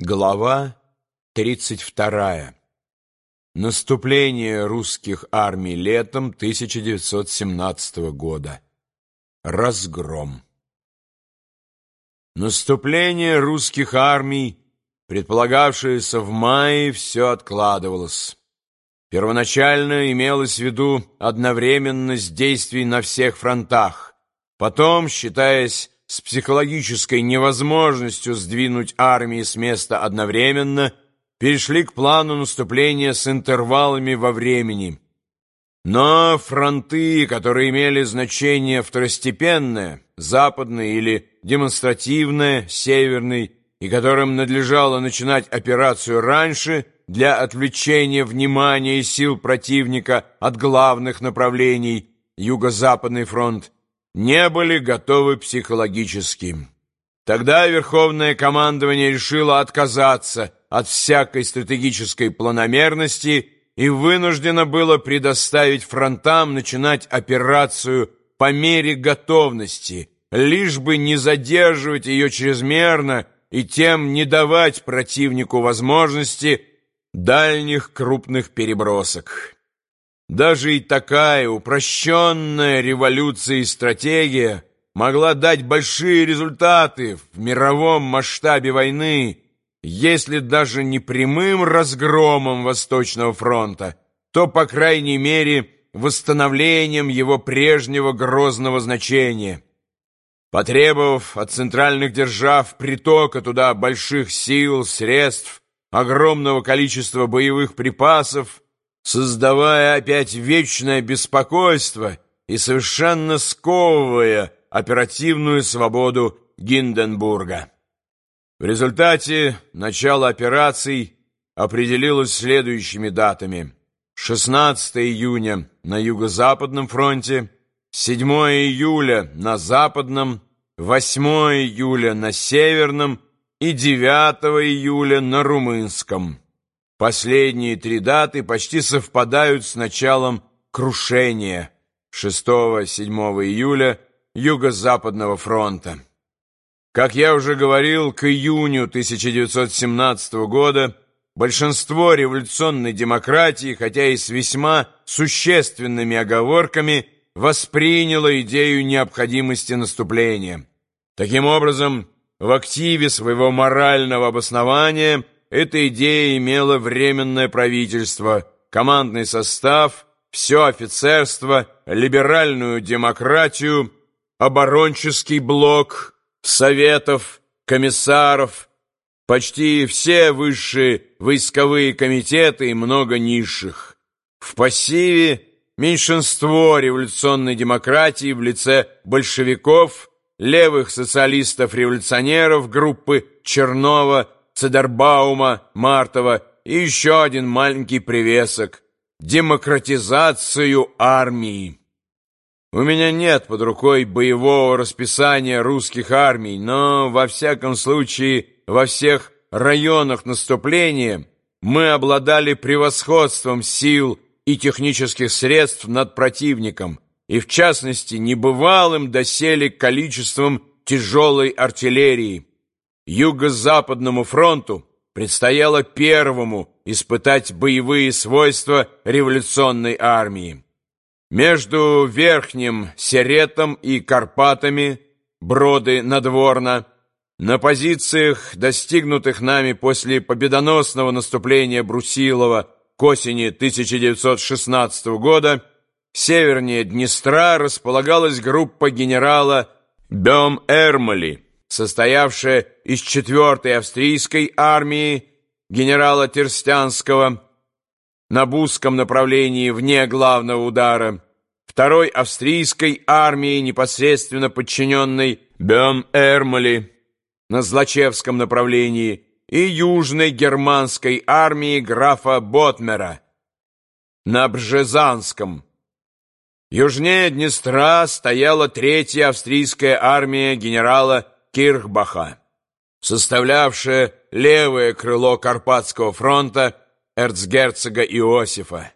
Глава 32. Наступление русских армий летом 1917 года. Разгром. Наступление русских армий, предполагавшееся в мае, все откладывалось. Первоначально имелось в виду одновременность действий на всех фронтах. Потом, считаясь с психологической невозможностью сдвинуть армии с места одновременно, перешли к плану наступления с интервалами во времени. Но фронты, которые имели значение второстепенное, западный или демонстративное, северный, и которым надлежало начинать операцию раньше для отвлечения внимания и сил противника от главных направлений, Юго-Западный фронт, не были готовы психологически. Тогда Верховное командование решило отказаться от всякой стратегической планомерности и вынуждено было предоставить фронтам начинать операцию по мере готовности, лишь бы не задерживать ее чрезмерно и тем не давать противнику возможности дальних крупных перебросок. Даже и такая упрощенная революция и стратегия могла дать большие результаты в мировом масштабе войны, если даже не прямым разгромом Восточного фронта, то, по крайней мере, восстановлением его прежнего грозного значения. Потребовав от центральных держав притока туда больших сил, средств, огромного количества боевых припасов, создавая опять вечное беспокойство и совершенно сковывая оперативную свободу Гинденбурга. В результате начало операций определилось следующими датами. 16 июня на Юго-Западном фронте, 7 июля на Западном, 8 июля на Северном и 9 июля на Румынском. Последние три даты почти совпадают с началом крушения 6-7 июля Юго-Западного фронта. Как я уже говорил, к июню 1917 года большинство революционной демократии, хотя и с весьма существенными оговорками, восприняло идею необходимости наступления. Таким образом, в активе своего морального обоснования – эта идея имела временное правительство, командный состав, все офицерство, либеральную демократию, оборонческий блок, советов, комиссаров, почти все высшие войсковые комитеты и много низших. В пассиве меньшинство революционной демократии в лице большевиков, левых социалистов-революционеров группы Чернова, Цедербаума, Мартова и еще один маленький привесок – демократизацию армии. У меня нет под рукой боевого расписания русских армий, но, во всяком случае, во всех районах наступления мы обладали превосходством сил и технических средств над противником, и, в частности, небывалым доселе количеством тяжелой артиллерии. Юго-Западному фронту предстояло первому испытать боевые свойства революционной армии. Между Верхним Серетом и Карпатами, Броды Надворно, на позициях, достигнутых нами после победоносного наступления Брусилова к осени 1916 года, севернее Днестра располагалась группа генерала Бем-Эрмали, состоявшая из 4-й австрийской армии генерала Терстянского на Бузском направлении вне главного удара, второй австрийской армии, непосредственно подчиненной Бем-Эрмали на Злачевском направлении и южной германской армии графа Ботмера на Бжезанском. Южнее Днестра стояла третья австрийская армия генерала Кирхбаха, составлявшая левое крыло Карпатского фронта эрцгерцога Иосифа.